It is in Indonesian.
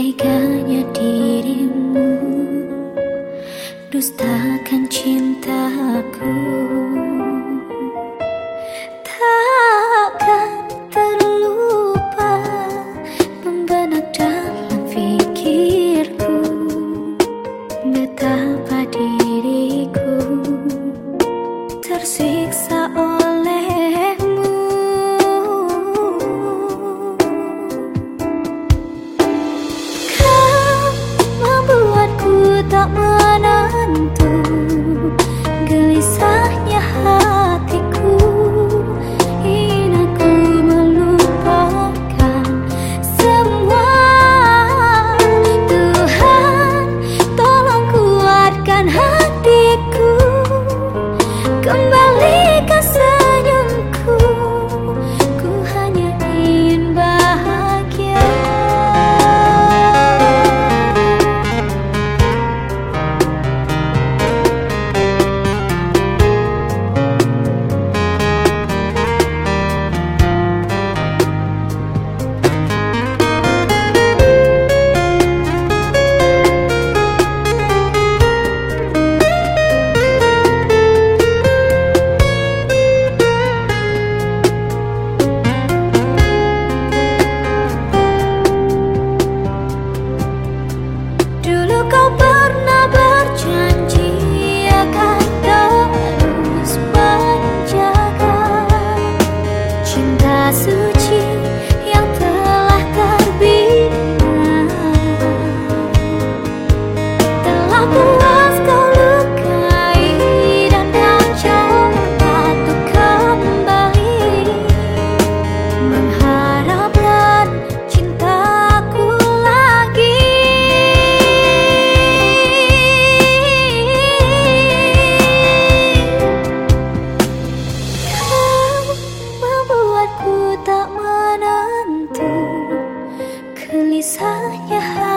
teganya dirimu Dustakan cintaku. 告白 이상해